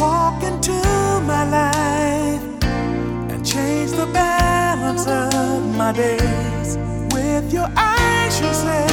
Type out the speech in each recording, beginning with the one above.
walk into my life and change the balance of my days. With your eyes, you say,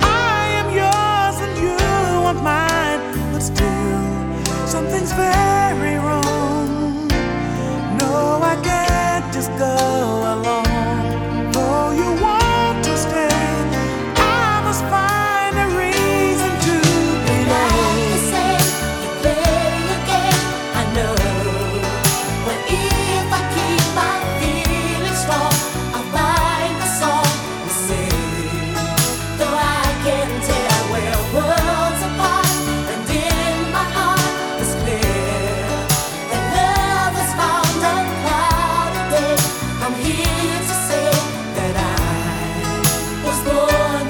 I am yours and you are mine. But still, something's very wrong. No, I can't just go.